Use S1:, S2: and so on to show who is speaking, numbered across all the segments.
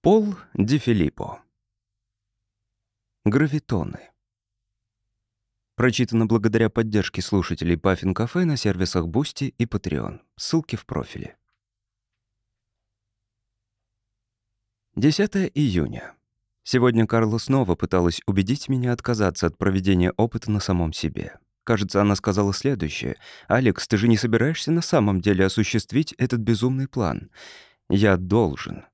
S1: Пол Ди Филиппо. Гравитоны. Прочитано благодаря поддержке слушателей Puffin Cafe на сервисах Boosty и Patreon. Ссылки в профиле. 10 июня. Сегодня Карла снова пыталась убедить меня отказаться от проведения опыта на самом себе. Кажется, она сказала следующее. «Алекс, ты же не собираешься на самом деле осуществить этот безумный план? Я должен».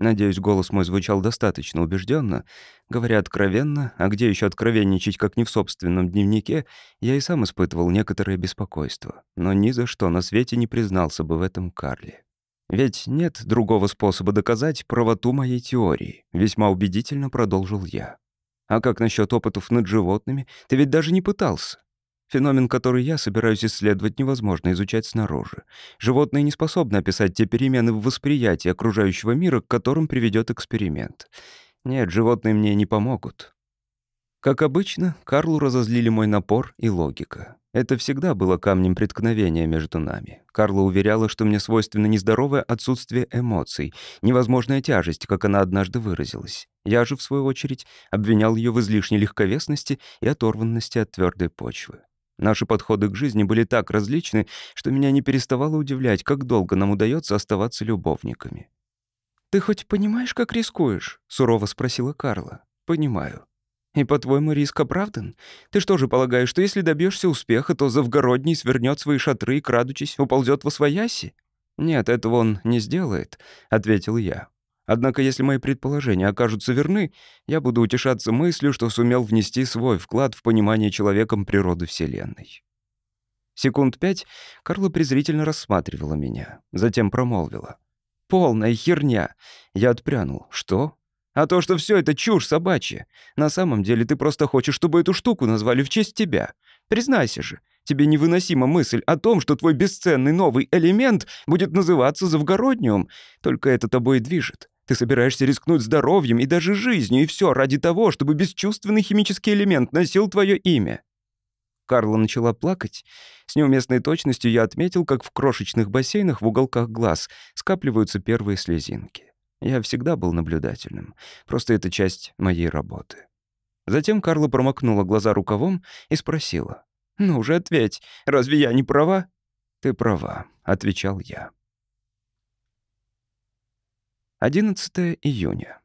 S1: Надеюсь, голос мой звучал достаточно убежденно. Говоря откровенно, а где еще откровенничать, как не в собственном дневнике, я и сам испытывал некоторое беспокойство. Но ни за что на свете не признался бы в этом Карле. Ведь нет другого способа доказать правоту моей теории, весьма убедительно продолжил я. А как насчет опытов над животными? Ты ведь даже не пытался. Феномен, который я собираюсь исследовать, невозможно изучать снаружи. Животные не способны описать те перемены в восприятии окружающего мира, к которым приведет эксперимент. Нет, животные мне не помогут. Как обычно, Карлу разозлили мой напор и логика. Это всегда было камнем преткновения между нами. Карла уверяла, что мне свойственно нездоровое отсутствие эмоций, невозможная тяжесть, как она однажды выразилась. Я же, в свою очередь, обвинял ее в излишней легковесности и оторванности от твердой почвы. Наши подходы к жизни были так различны, что меня не переставало удивлять, как долго нам удается оставаться любовниками. «Ты хоть понимаешь, как рискуешь?» — сурово спросила Карла. «Понимаю. И, по-твоему, риск оправдан? Ты что же полагаешь, что если добьешься успеха, то Завгородний свернет свои шатры и, крадучись, уползет во свояси?» «Нет, этого он не сделает», — ответил я. Однако, если мои предположения окажутся верны, я буду утешаться мыслью, что сумел внести свой вклад в понимание человеком природы Вселенной. Секунд пять Карла презрительно рассматривала меня, затем промолвила. «Полная херня!» Я отпрянул. «Что?» «А то, что все это чушь собачья. На самом деле ты просто хочешь, чтобы эту штуку назвали в честь тебя. Признайся же, тебе невыносима мысль о том, что твой бесценный новый элемент будет называться Завгородниум. Только это тобой и движет. Ты собираешься рискнуть здоровьем и даже жизнью, и все ради того, чтобы бесчувственный химический элемент носил твое имя». Карла начала плакать. С неуместной точностью я отметил, как в крошечных бассейнах в уголках глаз скапливаются первые слезинки. Я всегда был наблюдательным. Просто это часть моей работы. Затем Карла промокнула глаза рукавом и спросила. «Ну уже ответь, разве я не права?» «Ты права», — отвечал я. 11 июня.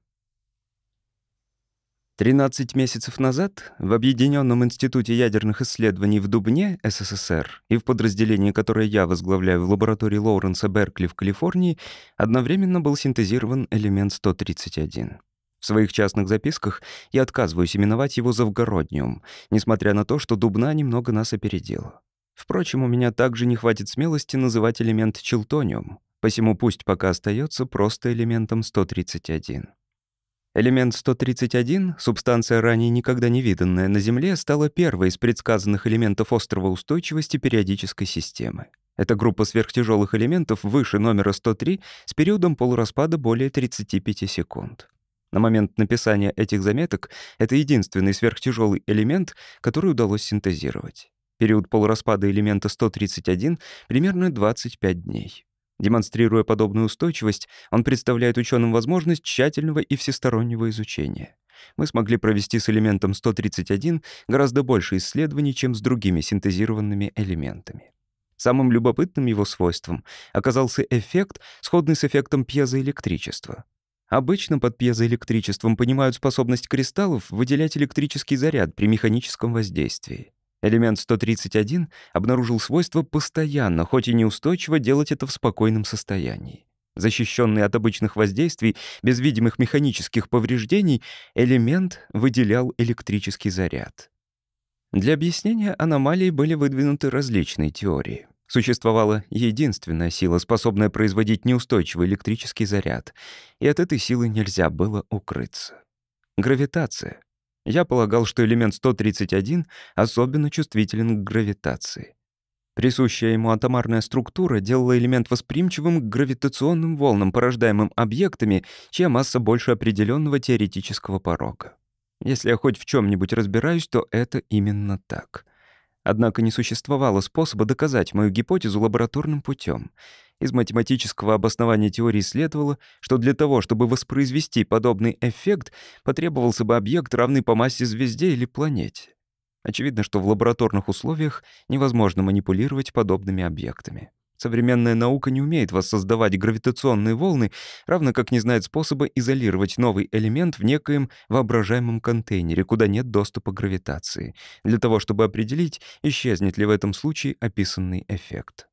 S1: 13 месяцев назад в Объединенном институте ядерных исследований в Дубне, СССР, и в подразделении, которое я возглавляю в лаборатории Лоуренса Беркли в Калифорнии, одновременно был синтезирован элемент 131. В своих частных записках я отказываюсь именовать его Завгородниум, несмотря на то, что Дубна немного нас опередила. Впрочем, у меня также не хватит смелости называть элемент Челтониум, посему пусть пока остается просто элементом 131. Элемент 131, субстанция ранее никогда не виданная на Земле, стала первой из предсказанных элементов острова устойчивости периодической системы. Это группа сверхтяжелых элементов выше номера 103 с периодом полураспада более 35 секунд. На момент написания этих заметок это единственный сверхтяжелый элемент, который удалось синтезировать. Период полураспада элемента 131 — примерно 25 дней. Демонстрируя подобную устойчивость, он представляет ученым возможность тщательного и всестороннего изучения. Мы смогли провести с элементом 131 гораздо больше исследований, чем с другими синтезированными элементами. Самым любопытным его свойством оказался эффект, сходный с эффектом пьезоэлектричества. Обычно под пьезоэлектричеством понимают способность кристаллов выделять электрический заряд при механическом воздействии. Элемент 131 обнаружил свойство постоянно, хоть и неустойчиво, делать это в спокойном состоянии. Защищенный от обычных воздействий, без видимых механических повреждений, элемент выделял электрический заряд. Для объяснения аномалий были выдвинуты различные теории. Существовала единственная сила, способная производить неустойчивый электрический заряд, и от этой силы нельзя было укрыться. Гравитация. Я полагал, что элемент 131 особенно чувствителен к гравитации. Присущая ему атомарная структура делала элемент восприимчивым к гравитационным волнам, порождаемым объектами, чья масса больше определенного теоретического порога. Если я хоть в чем нибудь разбираюсь, то это именно так. Однако не существовало способа доказать мою гипотезу лабораторным путем. Из математического обоснования теории следовало, что для того, чтобы воспроизвести подобный эффект, потребовался бы объект, равный по массе звезде или планете. Очевидно, что в лабораторных условиях невозможно манипулировать подобными объектами. Современная наука не умеет воссоздавать гравитационные волны, равно как не знает способа изолировать новый элемент в некоем воображаемом контейнере, куда нет доступа гравитации, для того чтобы определить, исчезнет ли в этом случае описанный эффект.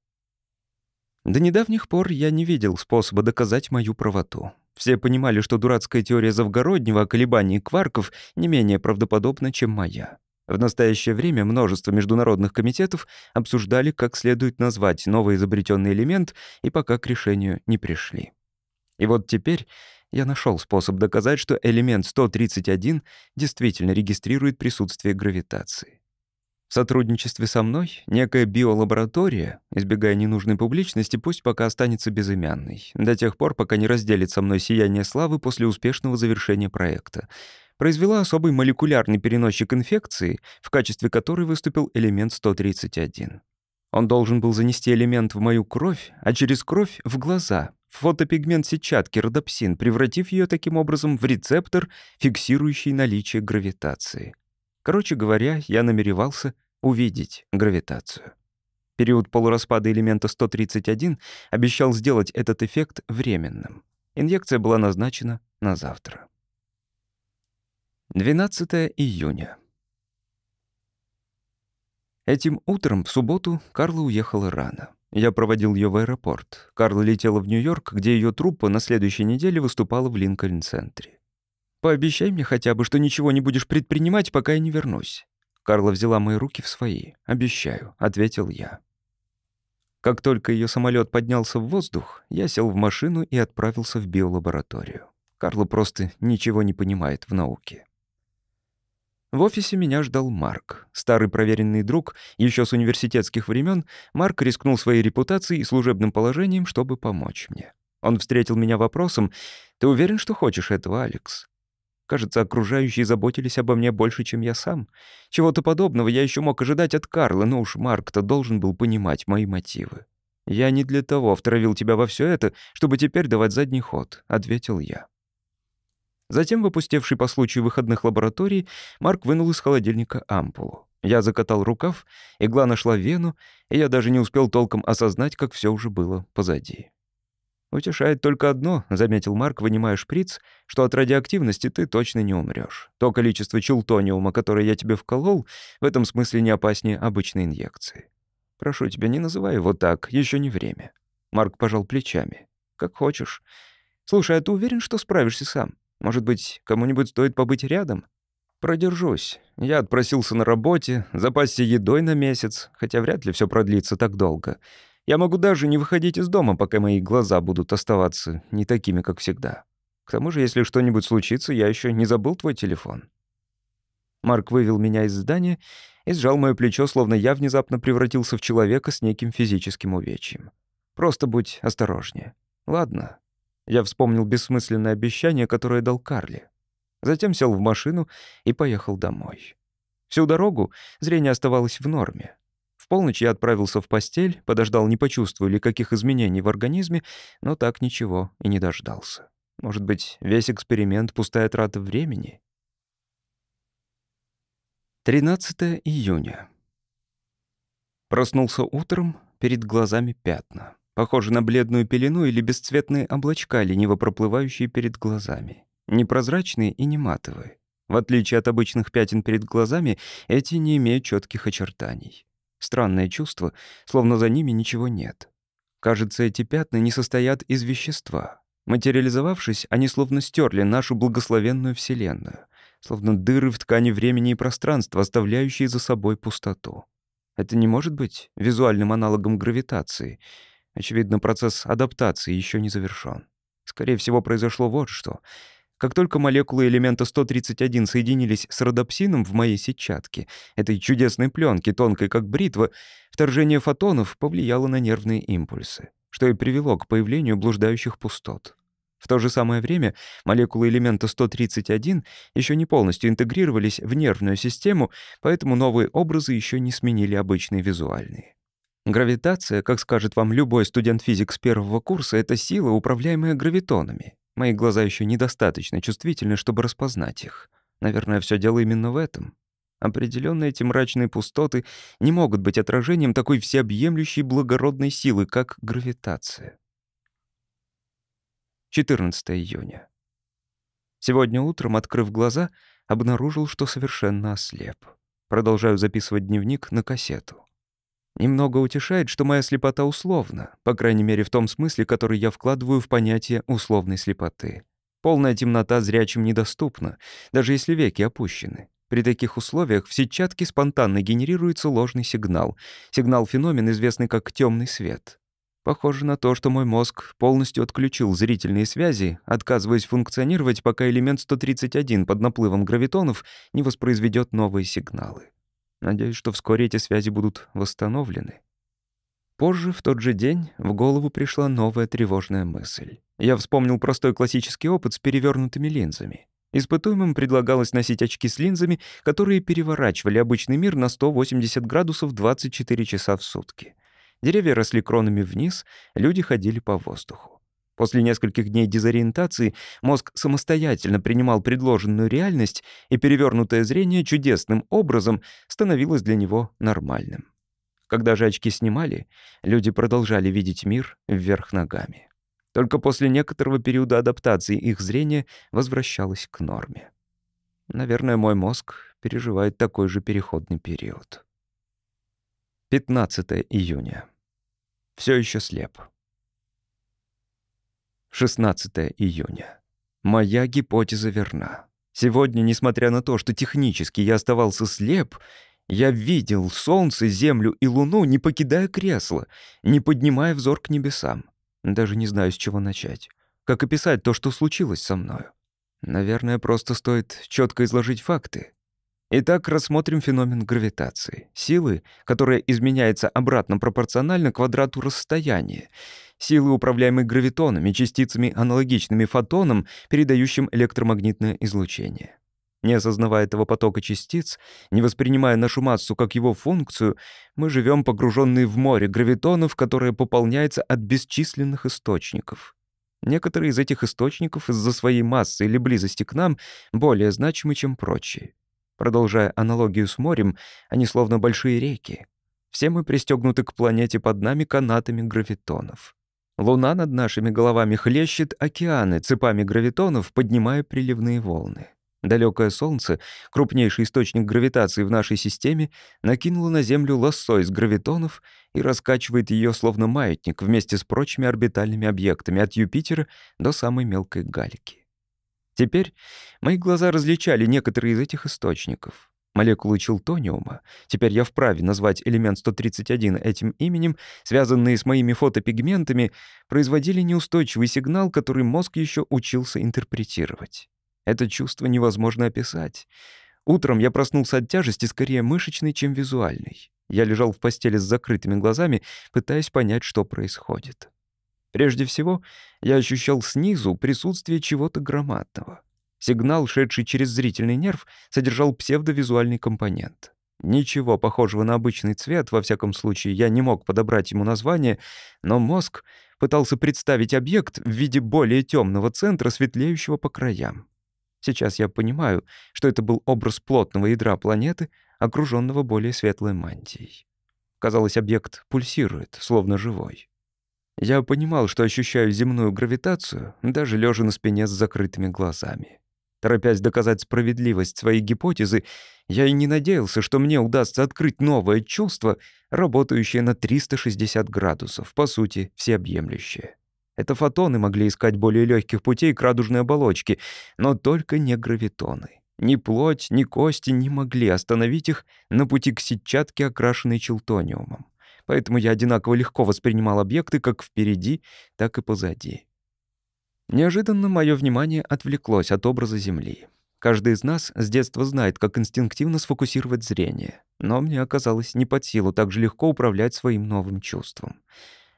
S1: До недавних пор я не видел способа доказать мою правоту. Все понимали, что дурацкая теория Завгороднего о колебании кварков не менее правдоподобна, чем моя. В настоящее время множество международных комитетов обсуждали, как следует назвать новый изобретенный элемент, и пока к решению не пришли. И вот теперь я нашел способ доказать, что элемент 131 действительно регистрирует присутствие гравитации. В сотрудничестве со мной некая биолаборатория, избегая ненужной публичности, пусть пока останется безымянной, до тех пор, пока не разделит со мной сияние славы после успешного завершения проекта, произвела особый молекулярный переносчик инфекции, в качестве которой выступил элемент 131. Он должен был занести элемент в мою кровь, а через кровь — в глаза, в фотопигмент сетчатки родопсин, превратив ее таким образом в рецептор, фиксирующий наличие гравитации. Короче говоря, я намеревался увидеть гравитацию. Период полураспада элемента 131 обещал сделать этот эффект временным. Инъекция была назначена на завтра. 12 июня. Этим утром, в субботу, Карла уехала рано. Я проводил ее в аэропорт. Карла летела в Нью-Йорк, где ее труппа на следующей неделе выступала в Линкольн-центре. «Пообещай мне хотя бы, что ничего не будешь предпринимать, пока я не вернусь». Карла взяла мои руки в свои. «Обещаю», — ответил я. Как только ее самолет поднялся в воздух, я сел в машину и отправился в биолабораторию. Карла просто ничего не понимает в науке. В офисе меня ждал Марк. Старый проверенный друг, еще с университетских времен, Марк рискнул своей репутацией и служебным положением, чтобы помочь мне. Он встретил меня вопросом «Ты уверен, что хочешь этого, Алекс?» Кажется, окружающие заботились обо мне больше, чем я сам. Чего-то подобного я еще мог ожидать от Карла, но уж Марк-то должен был понимать мои мотивы. «Я не для того втравил тебя во все это, чтобы теперь давать задний ход», — ответил я. Затем, выпустивший по случаю выходных лабораторий, Марк вынул из холодильника ампулу. Я закатал рукав, игла нашла вену, и я даже не успел толком осознать, как все уже было позади. «Утешает только одно», — заметил Марк, вынимая шприц, «что от радиоактивности ты точно не умрешь. То количество чултониума, которое я тебе вколол, в этом смысле не опаснее обычной инъекции. Прошу тебя, не называй его так, еще не время». Марк пожал плечами. «Как хочешь. Слушай, а ты уверен, что справишься сам? Может быть, кому-нибудь стоит побыть рядом?» «Продержусь. Я отпросился на работе, запасся едой на месяц, хотя вряд ли все продлится так долго». Я могу даже не выходить из дома, пока мои глаза будут оставаться не такими, как всегда. К тому же, если что-нибудь случится, я еще не забыл твой телефон». Марк вывел меня из здания и сжал моё плечо, словно я внезапно превратился в человека с неким физическим увечьем. «Просто будь осторожнее. Ладно». Я вспомнил бессмысленное обещание, которое дал Карли. Затем сел в машину и поехал домой. Всю дорогу зрение оставалось в норме полночь я отправился в постель, подождал, не почувствую ли каких изменений в организме, но так ничего и не дождался. Может быть, весь эксперимент — пустая трата времени? 13 июня. Проснулся утром, перед глазами пятна. Похоже на бледную пелену или бесцветные облачка, лениво проплывающие перед глазами. Непрозрачные и не матовые. В отличие от обычных пятен перед глазами, эти не имеют четких очертаний. Странное чувство, словно за ними ничего нет. Кажется, эти пятна не состоят из вещества. Материализовавшись, они словно стерли нашу благословенную Вселенную, словно дыры в ткани времени и пространства, оставляющие за собой пустоту. Это не может быть визуальным аналогом гравитации. Очевидно, процесс адаптации еще не завершен. Скорее всего, произошло вот что. Как только молекулы элемента 131 соединились с родопсином в моей сетчатке, этой чудесной пленке, тонкой как бритва, вторжение фотонов повлияло на нервные импульсы, что и привело к появлению блуждающих пустот. В то же самое время молекулы элемента 131 еще не полностью интегрировались в нервную систему, поэтому новые образы еще не сменили обычные визуальные. Гравитация, как скажет вам любой студент-физик с первого курса, это сила, управляемая гравитонами. Мои глаза еще недостаточно чувствительны, чтобы распознать их. Наверное, все дело именно в этом. Определенно эти мрачные пустоты не могут быть отражением такой всеобъемлющей благородной силы, как гравитация. 14 июня. Сегодня утром, открыв глаза, обнаружил, что совершенно ослеп. Продолжаю записывать дневник на кассету. Немного утешает, что моя слепота условна, по крайней мере в том смысле, который я вкладываю в понятие условной слепоты. Полная темнота зрячим недоступна, даже если веки опущены. При таких условиях в сетчатке спонтанно генерируется ложный сигнал. Сигнал-феномен, известный как темный свет. Похоже на то, что мой мозг полностью отключил зрительные связи, отказываясь функционировать, пока элемент 131 под наплывом гравитонов не воспроизведет новые сигналы. Надеюсь, что вскоре эти связи будут восстановлены. Позже, в тот же день, в голову пришла новая тревожная мысль. Я вспомнил простой классический опыт с перевернутыми линзами. Испытуемым предлагалось носить очки с линзами, которые переворачивали обычный мир на 180 градусов 24 часа в сутки. Деревья росли кронами вниз, люди ходили по воздуху. После нескольких дней дезориентации мозг самостоятельно принимал предложенную реальность, и перевернутое зрение чудесным образом становилось для него нормальным. Когда же очки снимали, люди продолжали видеть мир вверх ногами. Только после некоторого периода адаптации их зрение возвращалось к норме. Наверное, мой мозг переживает такой же переходный период. 15 июня. Все еще слеп. 16 июня. Моя гипотеза верна. Сегодня, несмотря на то, что технически я оставался слеп, я видел солнце, землю и луну, не покидая кресла, не поднимая взор к небесам. Даже не знаю, с чего начать. Как описать то, что случилось со мною? Наверное, просто стоит четко изложить факты. Итак, рассмотрим феномен гравитации. Силы, которая изменяется обратно пропорционально квадрату расстояния силы, управляемой гравитонами, частицами, аналогичными фотонам, передающим электромагнитное излучение. Не осознавая этого потока частиц, не воспринимая нашу массу как его функцию, мы живем погруженные в море гравитонов, которое пополняется от бесчисленных источников. Некоторые из этих источников из-за своей массы или близости к нам более значимы, чем прочие. Продолжая аналогию с морем, они словно большие реки. Все мы пристегнуты к планете под нами канатами гравитонов. Луна над нашими головами хлещет океаны цепами гравитонов, поднимая приливные волны. Далекое Солнце, крупнейший источник гравитации в нашей системе, накинуло на Землю лассо из гравитонов и раскачивает ее словно маятник вместе с прочими орбитальными объектами от Юпитера до самой мелкой гальки. Теперь мои глаза различали некоторые из этих источников. Молекулы челтониума, теперь я вправе назвать элемент 131 этим именем, связанные с моими фотопигментами, производили неустойчивый сигнал, который мозг еще учился интерпретировать. Это чувство невозможно описать. Утром я проснулся от тяжести скорее мышечной, чем визуальной. Я лежал в постели с закрытыми глазами, пытаясь понять, что происходит. Прежде всего, я ощущал снизу присутствие чего-то громадного. Сигнал, шедший через зрительный нерв, содержал псевдовизуальный компонент. Ничего похожего на обычный цвет, во всяком случае, я не мог подобрать ему название, но мозг пытался представить объект в виде более темного центра, светлеющего по краям. Сейчас я понимаю, что это был образ плотного ядра планеты, окруженного более светлой мантией. Казалось, объект пульсирует, словно живой. Я понимал, что ощущаю земную гравитацию, даже лежа на спине с закрытыми глазами. Торопясь доказать справедливость своей гипотезы, я и не надеялся, что мне удастся открыть новое чувство, работающее на 360 градусов, по сути, всеобъемлющее. Это фотоны могли искать более легких путей к радужной оболочке, но только не гравитоны. Ни плоть, ни кости не могли остановить их на пути к сетчатке, окрашенной челтониумом. Поэтому я одинаково легко воспринимал объекты как впереди, так и позади. Неожиданно мое внимание отвлеклось от образа Земли. Каждый из нас с детства знает, как инстинктивно сфокусировать зрение. Но мне оказалось не под силу так же легко управлять своим новым чувством.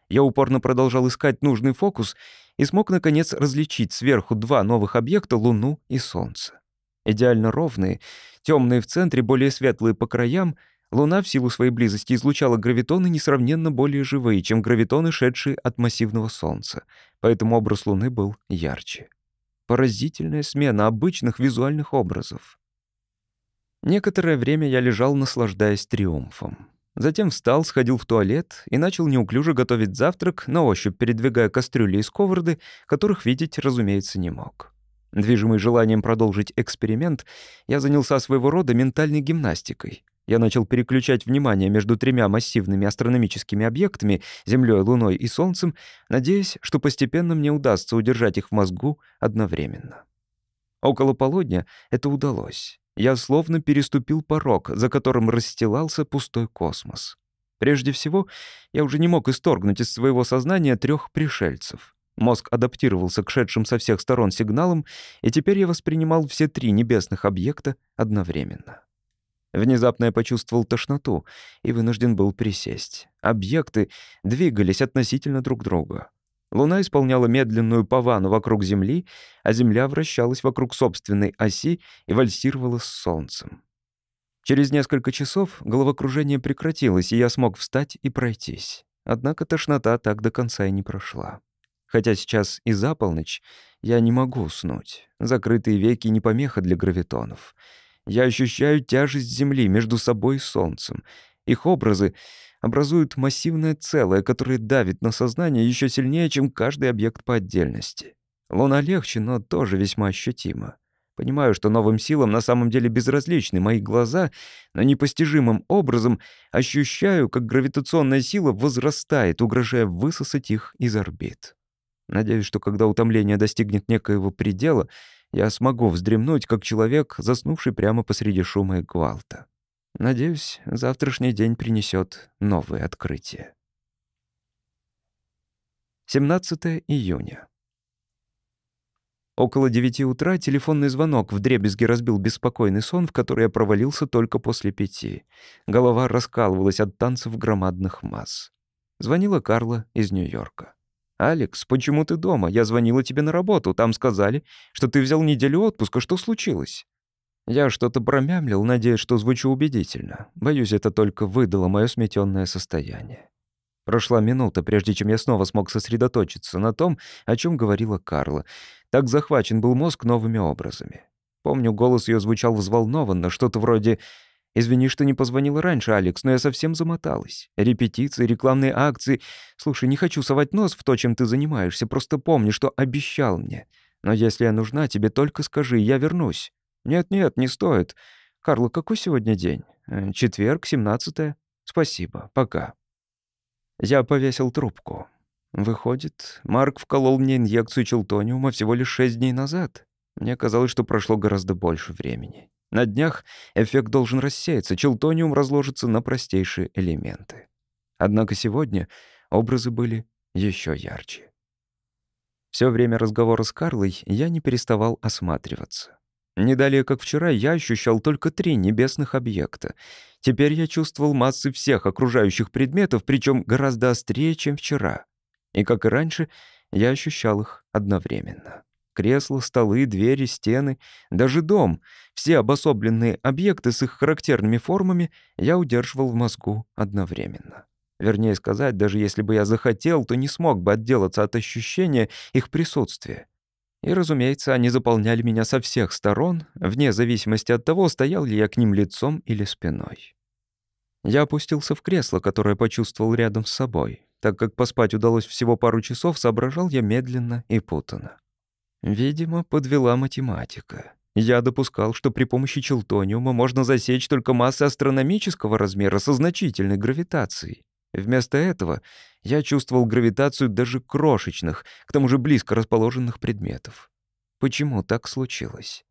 S1: Я упорно продолжал искать нужный фокус и смог, наконец, различить сверху два новых объекта — Луну и Солнце. Идеально ровные, темные в центре, более светлые по краям, Луна в силу своей близости излучала гравитоны несравненно более живые, чем гравитоны, шедшие от массивного Солнца, поэтому образ Луны был ярче. Поразительная смена обычных визуальных образов. Некоторое время я лежал, наслаждаясь триумфом. Затем встал, сходил в туалет и начал неуклюже готовить завтрак, на ощупь передвигая кастрюли и сковороды, которых видеть, разумеется, не мог. Движимый желанием продолжить эксперимент, я занялся своего рода ментальной гимнастикой. Я начал переключать внимание между тремя массивными астрономическими объектами — Землей, Луной и Солнцем, надеясь, что постепенно мне удастся удержать их в мозгу одновременно. Около полудня это удалось. Я словно переступил порог, за которым расстилался пустой космос. Прежде всего, я уже не мог исторгнуть из своего сознания трех пришельцев. Мозг адаптировался к шедшим со всех сторон сигналам, и теперь я воспринимал все три небесных объекта одновременно. Внезапно я почувствовал тошноту и вынужден был присесть. Объекты двигались относительно друг друга. Луна исполняла медленную павану вокруг Земли, а Земля вращалась вокруг собственной оси и вальсировала с Солнцем. Через несколько часов головокружение прекратилось, и я смог встать и пройтись. Однако тошнота так до конца и не прошла. Хотя сейчас и за полночь, я не могу уснуть. Закрытые веки не помеха для гравитонов. Я ощущаю тяжесть Земли между собой и Солнцем. Их образы образуют массивное целое, которое давит на сознание еще сильнее, чем каждый объект по отдельности. Луна легче, но тоже весьма ощутимо. Понимаю, что новым силам на самом деле безразличны мои глаза, но непостижимым образом ощущаю, как гравитационная сила возрастает, угрожая высосать их из орбит. Надеюсь, что когда утомление достигнет некоего предела, я смогу вздремнуть, как человек, заснувший прямо посреди шума и гвалта. Надеюсь, завтрашний день принесет новые открытия. 17 июня. Около девяти утра телефонный звонок вдребезги разбил беспокойный сон, в который я провалился только после пяти. Голова раскалывалась от танцев громадных масс. Звонила Карла из Нью-Йорка. «Алекс, почему ты дома? Я звонила тебе на работу. Там сказали, что ты взял неделю отпуска. Что случилось?» Я что-то промямлил, надеясь, что звучу убедительно. Боюсь, это только выдало мое сметенное состояние. Прошла минута, прежде чем я снова смог сосредоточиться на том, о чем говорила Карла. Так захвачен был мозг новыми образами. Помню, голос ее звучал взволнованно, что-то вроде «Извини, что не позвонила раньше, Алекс, но я совсем замоталась. Репетиции, рекламные акции. Слушай, не хочу совать нос в то, чем ты занимаешься, просто помни, что обещал мне. Но если я нужна, тебе только скажи, я вернусь». «Нет-нет, не стоит. Карла, какой сегодня день? Э, четверг, семнадцатое. Спасибо, пока». Я повесил трубку. Выходит, Марк вколол мне инъекцию челтониума всего лишь шесть дней назад. Мне казалось, что прошло гораздо больше времени. На днях эффект должен рассеяться, челтониум разложится на простейшие элементы. Однако сегодня образы были еще ярче. Все время разговора с Карлой я не переставал осматриваться. Не далее, как вчера, я ощущал только три небесных объекта. Теперь я чувствовал массы всех окружающих предметов, причем гораздо острее, чем вчера. И, как и раньше, я ощущал их одновременно. Кресла, столы, двери, стены, даже дом — все обособленные объекты с их характерными формами я удерживал в мозгу одновременно. Вернее сказать, даже если бы я захотел, то не смог бы отделаться от ощущения их присутствия. И, разумеется, они заполняли меня со всех сторон, вне зависимости от того, стоял ли я к ним лицом или спиной. Я опустился в кресло, которое почувствовал рядом с собой. Так как поспать удалось всего пару часов, соображал я медленно и путанно. Видимо, подвела математика. Я допускал, что при помощи челтониума можно засечь только массы астрономического размера со значительной гравитацией. Вместо этого я чувствовал гравитацию даже крошечных, к тому же близко расположенных предметов. Почему так случилось?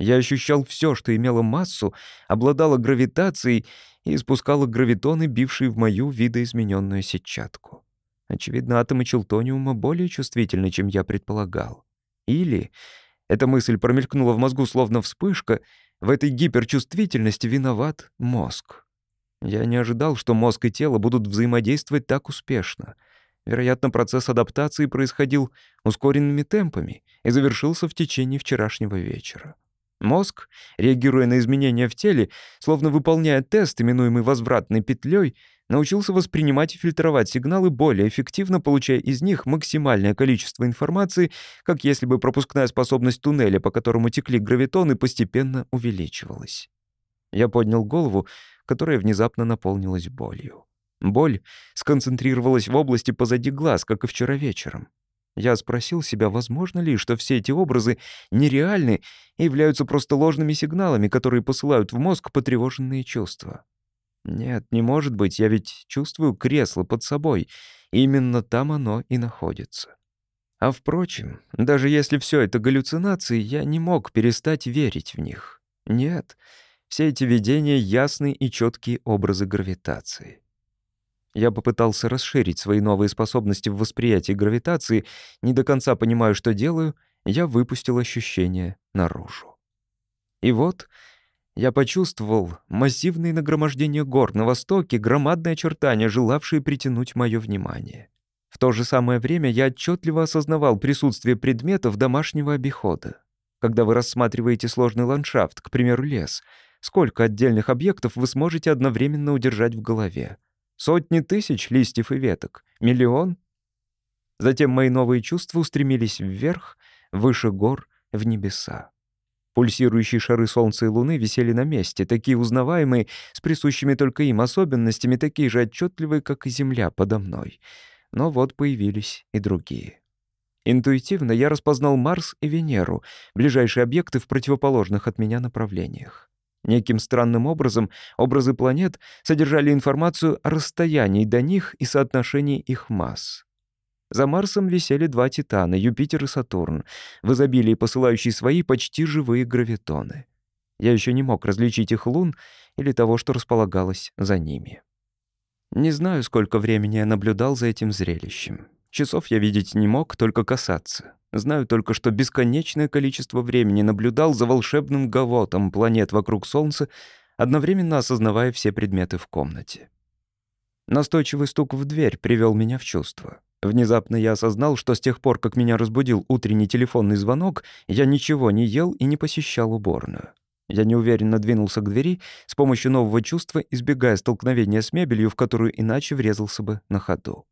S1: Я ощущал все, что имело массу, обладало гравитацией и испускало гравитоны, бившие в мою видоизмененную сетчатку. Очевидно, атомы челтониума более чувствительны, чем я предполагал. Или, эта мысль промелькнула в мозгу словно вспышка, в этой гиперчувствительности виноват мозг. Я не ожидал, что мозг и тело будут взаимодействовать так успешно. Вероятно, процесс адаптации происходил ускоренными темпами и завершился в течение вчерашнего вечера. Мозг, реагируя на изменения в теле, словно выполняя тест, именуемый возвратной петлей, научился воспринимать и фильтровать сигналы более эффективно, получая из них максимальное количество информации, как если бы пропускная способность туннеля, по которому текли гравитоны, постепенно увеличивалась. Я поднял голову, которая внезапно наполнилась болью. Боль сконцентрировалась в области позади глаз, как и вчера вечером. Я спросил себя, возможно ли, что все эти образы нереальны и являются просто ложными сигналами, которые посылают в мозг потревоженные чувства. Нет, не может быть, я ведь чувствую кресло под собой. Именно там оно и находится. А впрочем, даже если все это галлюцинации, я не мог перестать верить в них. Нет, все эти видения — ясные и четкие образы гравитации. Я попытался расширить свои новые способности в восприятии гравитации, не до конца понимаю, что делаю, я выпустил ощущение наружу. И вот я почувствовал массивные нагромождения гор на востоке, громадные очертания, желавшие притянуть мое внимание. В то же самое время я отчетливо осознавал присутствие предметов домашнего обихода. Когда вы рассматриваете сложный ландшафт, к примеру, лес, сколько отдельных объектов вы сможете одновременно удержать в голове? Сотни тысяч листьев и веток. Миллион. Затем мои новые чувства устремились вверх, выше гор, в небеса. Пульсирующие шары Солнца и Луны висели на месте, такие узнаваемые, с присущими только им особенностями, такие же отчетливые, как и Земля подо мной. Но вот появились и другие. Интуитивно я распознал Марс и Венеру, ближайшие объекты в противоположных от меня направлениях. Неким странным образом образы планет содержали информацию о расстоянии до них и соотношении их масс. За Марсом висели два Титана, Юпитер и Сатурн, в изобилии посылающие свои почти живые гравитоны. Я еще не мог различить их лун или того, что располагалось за ними. Не знаю, сколько времени я наблюдал за этим зрелищем. Часов я видеть не мог, только касаться. Знаю только, что бесконечное количество времени наблюдал за волшебным гавотом планет вокруг Солнца, одновременно осознавая все предметы в комнате. Настойчивый стук в дверь привел меня в чувство. Внезапно я осознал, что с тех пор, как меня разбудил утренний телефонный звонок, я ничего не ел и не посещал уборную. Я неуверенно двинулся к двери, с помощью нового чувства избегая столкновения с мебелью, в которую иначе врезался бы на ходу.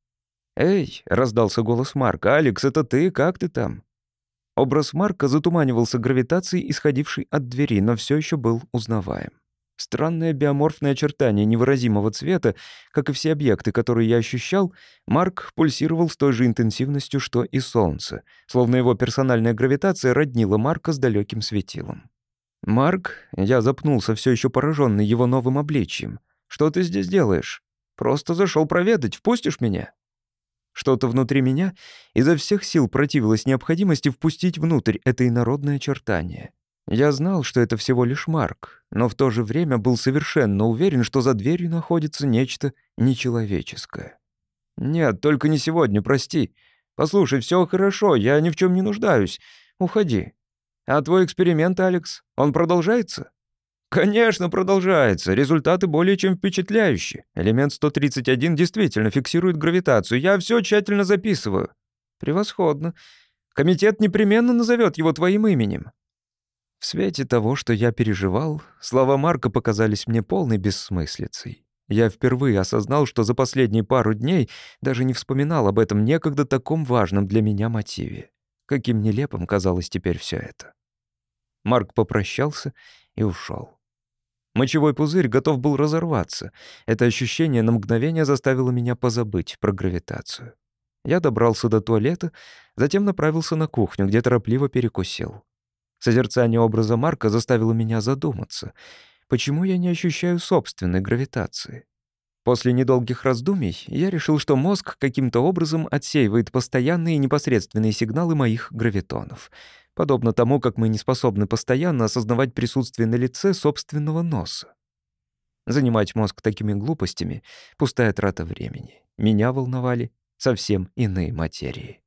S1: «Эй!» — раздался голос Марка. «Алекс, это ты? Как ты там?» Образ Марка затуманивался гравитацией, исходившей от двери, но все еще был узнаваем. Странное биоморфное очертание невыразимого цвета, как и все объекты, которые я ощущал, Марк пульсировал с той же интенсивностью, что и Солнце, словно его персональная гравитация роднила Марка с далеким светилом. «Марк?» — я запнулся, все еще пораженный его новым обличием. «Что ты здесь делаешь? Просто зашел проведать, впустишь меня?» Что-то внутри меня изо всех сил противилось необходимости впустить внутрь это инородное очертание. Я знал, что это всего лишь Марк, но в то же время был совершенно уверен, что за дверью находится нечто нечеловеческое. «Нет, только не сегодня, прости. Послушай, все хорошо, я ни в чем не нуждаюсь. Уходи. А твой эксперимент, Алекс, он продолжается?» Конечно, продолжается. Результаты более чем впечатляющие. Элемент 131 действительно фиксирует гравитацию. Я все тщательно записываю. Превосходно. Комитет непременно назовет его твоим именем. В свете того, что я переживал, слова Марка показались мне полной бессмыслицей. Я впервые осознал, что за последние пару дней даже не вспоминал об этом некогда таком важном для меня мотиве. Каким нелепым казалось теперь все это. Марк попрощался и ушел. Мочевой пузырь готов был разорваться. Это ощущение на мгновение заставило меня позабыть про гравитацию. Я добрался до туалета, затем направился на кухню, где торопливо перекусил. Созерцание образа Марка заставило меня задуматься, почему я не ощущаю собственной гравитации. После недолгих раздумий я решил, что мозг каким-то образом отсеивает постоянные непосредственные сигналы моих гравитонов — подобно тому, как мы не способны постоянно осознавать присутствие на лице собственного носа. Занимать мозг такими глупостями — пустая трата времени. Меня волновали совсем иные материи.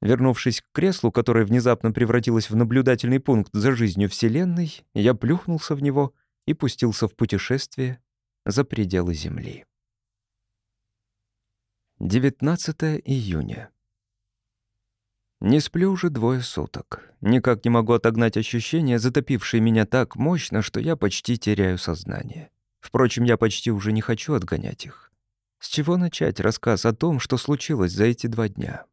S1: Вернувшись к креслу, которое внезапно превратилось в наблюдательный пункт за жизнью Вселенной, я плюхнулся в него и пустился в путешествие за пределы Земли. 19 июня. Не сплю уже двое суток. Никак не могу отогнать ощущения, затопившие меня так мощно, что я почти теряю сознание. Впрочем, я почти уже не хочу отгонять их. С чего начать рассказ о том, что случилось за эти два дня?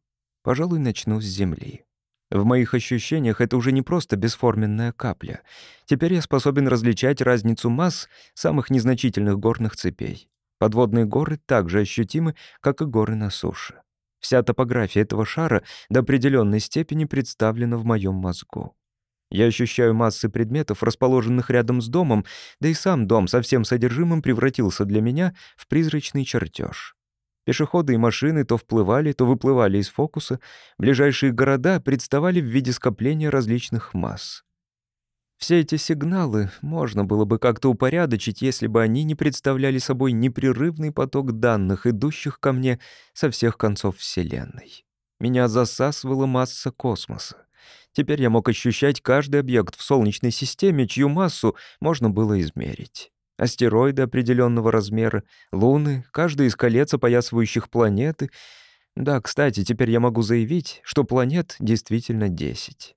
S1: Пожалуй, начну с земли. В моих ощущениях это уже не просто бесформенная капля. Теперь я способен различать разницу масс самых незначительных горных цепей. Подводные горы также ощутимы, как и горы на суше. Вся топография этого шара до определенной степени представлена в моем мозгу. Я ощущаю массы предметов, расположенных рядом с домом, да и сам дом со всем содержимым превратился для меня в призрачный чертеж. Пешеходы и машины то вплывали, то выплывали из фокуса, ближайшие города представали в виде скопления различных масс. Все эти сигналы можно было бы как-то упорядочить, если бы они не представляли собой непрерывный поток данных, идущих ко мне со всех концов Вселенной. Меня засасывала масса космоса. Теперь я мог ощущать каждый объект в Солнечной системе, чью массу можно было измерить. Астероиды определенного размера, луны, каждый из колец, опоясывающих планеты. Да, кстати, теперь я могу заявить, что планет действительно 10.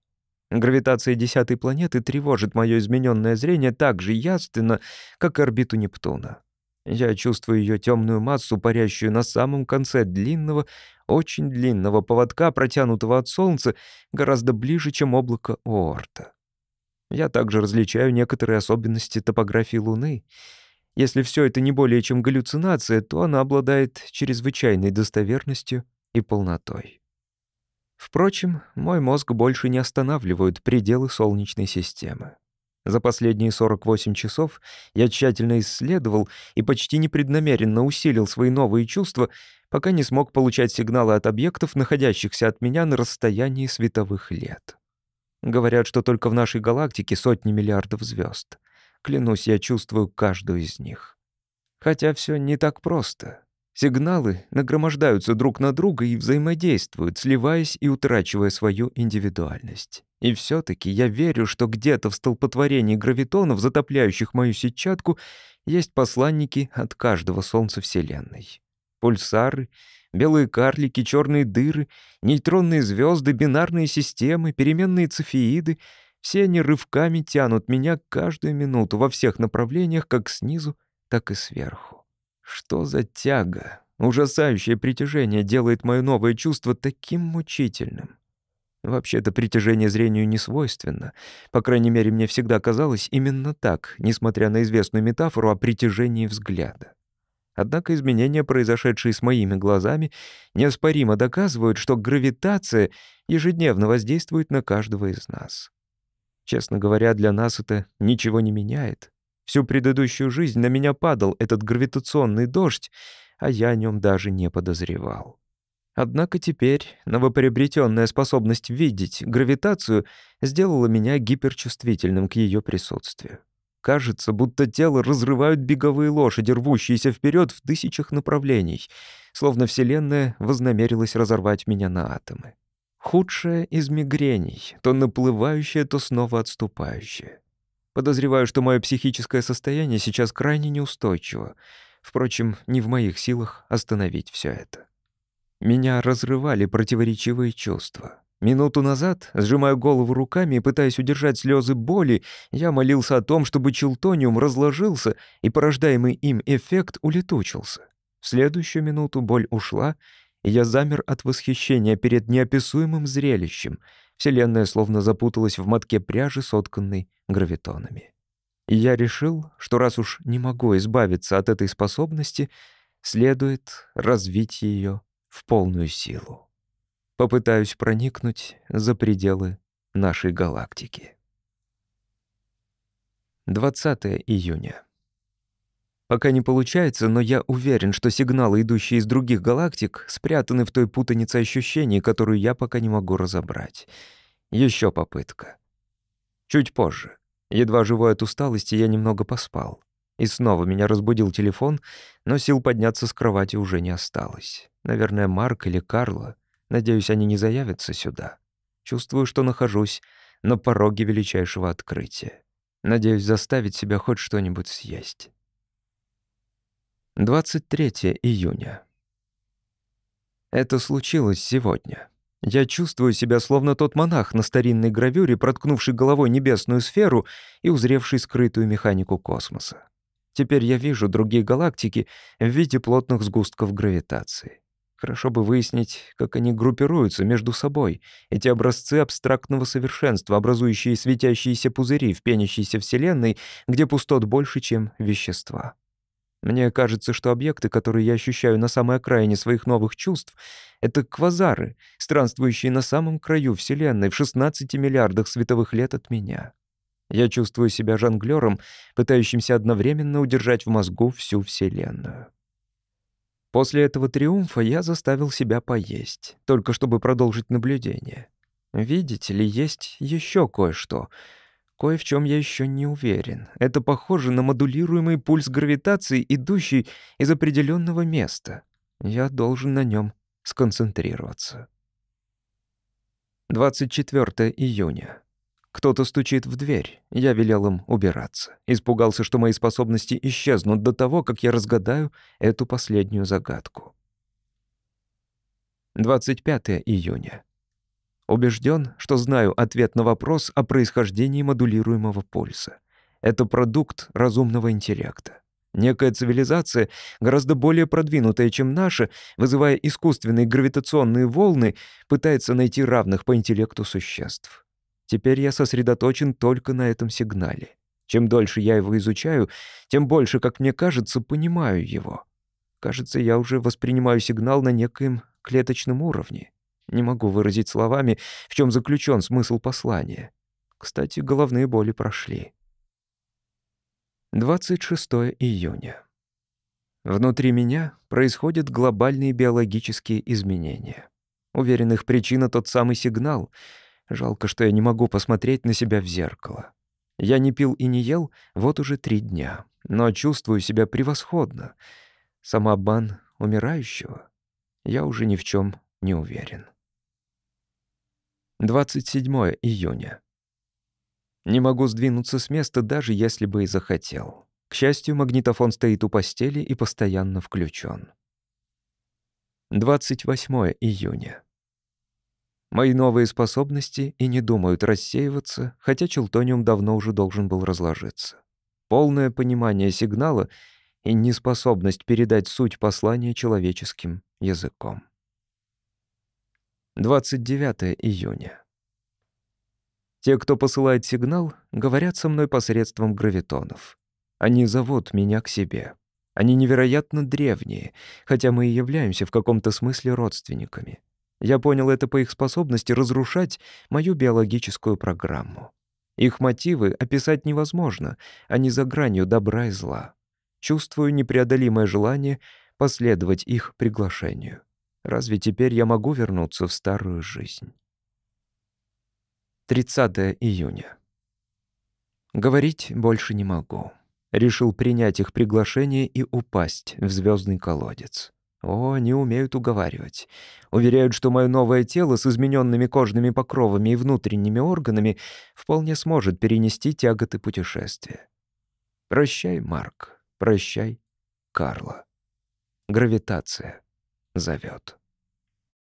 S1: Гравитация десятой планеты тревожит мое измененное зрение так же ясно, как орбиту Нептуна. Я чувствую ее темную массу, парящую на самом конце длинного, очень длинного поводка, протянутого от Солнца, гораздо ближе, чем облако Оорта. Я также различаю некоторые особенности топографии Луны. Если все это не более чем галлюцинация, то она обладает чрезвычайной достоверностью и полнотой. Впрочем, мой мозг больше не останавливают пределы Солнечной системы. За последние 48 часов я тщательно исследовал и почти непреднамеренно усилил свои новые чувства, пока не смог получать сигналы от объектов, находящихся от меня на расстоянии световых лет. Говорят, что только в нашей галактике сотни миллиардов звезд. Клянусь, я чувствую каждую из них. Хотя все не так просто. Сигналы нагромождаются друг на друга и взаимодействуют, сливаясь и утрачивая свою индивидуальность. И все таки я верю, что где-то в столпотворении гравитонов, затопляющих мою сетчатку, есть посланники от каждого солнца Вселенной. Пульсары, белые карлики, черные дыры, нейтронные звезды, бинарные системы, переменные цефеиды — все они рывками тянут меня каждую минуту во всех направлениях, как снизу, так и сверху. Что за тяга? Ужасающее притяжение делает мое новое чувство таким мучительным. Вообще-то притяжение зрению не свойственно. По крайней мере, мне всегда казалось именно так, несмотря на известную метафору о притяжении взгляда. Однако изменения, произошедшие с моими глазами, неоспоримо доказывают, что гравитация ежедневно воздействует на каждого из нас. Честно говоря, для нас это ничего не меняет. Всю предыдущую жизнь на меня падал этот гравитационный дождь, а я о нем даже не подозревал. Однако теперь новоприобретенная способность видеть гравитацию сделала меня гиперчувствительным к ее присутствию. Кажется, будто тело разрывают беговые лошади, рвущиеся вперед в тысячах направлений, словно Вселенная вознамерилась разорвать меня на атомы. Худшая из мигрений, то наплывающая, то снова отступающая. Подозреваю, что мое психическое состояние сейчас крайне неустойчиво. Впрочем, не в моих силах остановить все это. Меня разрывали противоречивые чувства. Минуту назад, сжимая голову руками и пытаясь удержать слезы боли, я молился о том, чтобы челтониум разложился и порождаемый им эффект улетучился. В следующую минуту боль ушла, и я замер от восхищения перед неописуемым зрелищем — Вселенная словно запуталась в мотке пряжи, сотканной гравитонами. И я решил, что раз уж не могу избавиться от этой способности, следует развить ее в полную силу. Попытаюсь проникнуть за пределы нашей галактики. 20 июня. Пока не получается, но я уверен, что сигналы, идущие из других галактик, спрятаны в той путанице ощущений, которую я пока не могу разобрать. Еще попытка. Чуть позже. Едва живой от усталости, я немного поспал. И снова меня разбудил телефон, но сил подняться с кровати уже не осталось. Наверное, Марк или Карла. Надеюсь, они не заявятся сюда. Чувствую, что нахожусь на пороге величайшего открытия. Надеюсь заставить себя хоть что-нибудь съесть. 23 июня. Это случилось сегодня. Я чувствую себя словно тот монах на старинной гравюре, проткнувший головой небесную сферу и узревший скрытую механику космоса. Теперь я вижу другие галактики в виде плотных сгустков гравитации. Хорошо бы выяснить, как они группируются между собой, эти образцы абстрактного совершенства, образующие светящиеся пузыри в пенящейся Вселенной, где пустот больше, чем вещества. Мне кажется, что объекты, которые я ощущаю на самой окраине своих новых чувств, это квазары, странствующие на самом краю Вселенной в 16 миллиардах световых лет от меня. Я чувствую себя жонглёром, пытающимся одновременно удержать в мозгу всю Вселенную. После этого триумфа я заставил себя поесть, только чтобы продолжить наблюдение. Видите ли, есть еще кое-что. Кое в чем я еще не уверен. Это похоже на модулируемый пульс гравитации, идущий из определенного места. Я должен на нем сконцентрироваться. 24 июня. Кто-то стучит в дверь. Я велел им убираться. Испугался, что мои способности исчезнут до того, как я разгадаю эту последнюю загадку. 25 июня. Убежден, что знаю ответ на вопрос о происхождении модулируемого пульса. Это продукт разумного интеллекта. Некая цивилизация, гораздо более продвинутая, чем наша, вызывая искусственные гравитационные волны, пытается найти равных по интеллекту существ. Теперь я сосредоточен только на этом сигнале. Чем дольше я его изучаю, тем больше, как мне кажется, понимаю его. Кажется, я уже воспринимаю сигнал на некоем клеточном уровне. Не могу выразить словами, в чем заключен смысл послания. Кстати, головные боли прошли. 26 июня. Внутри меня происходят глобальные биологические изменения. Уверен, их причина — тот самый сигнал — Жалко, что я не могу посмотреть на себя в зеркало. Я не пил и не ел вот уже три дня, но чувствую себя превосходно. Самообман умирающего. Я уже ни в чем не уверен. 27 июня. Не могу сдвинуться с места, даже если бы и захотел. К счастью, магнитофон стоит у постели и постоянно включен. 28 июня. Мои новые способности и не думают рассеиваться, хотя челтониум давно уже должен был разложиться. Полное понимание сигнала и неспособность передать суть послания человеческим языком. 29 июня. Те, кто посылает сигнал, говорят со мной посредством гравитонов. Они зовут меня к себе. Они невероятно древние, хотя мы и являемся в каком-то смысле родственниками. Я понял это по их способности разрушать мою биологическую программу. Их мотивы описать невозможно, они за гранью добра и зла. Чувствую непреодолимое желание последовать их приглашению. Разве теперь я могу вернуться в старую жизнь? 30 июня. Говорить больше не могу. Решил принять их приглашение и упасть в звездный колодец. О, они умеют уговаривать. Уверяют, что мое новое тело с измененными кожными покровами и внутренними органами вполне сможет перенести тяготы путешествия. Прощай, Марк. Прощай, Карла. Гравитация зовет.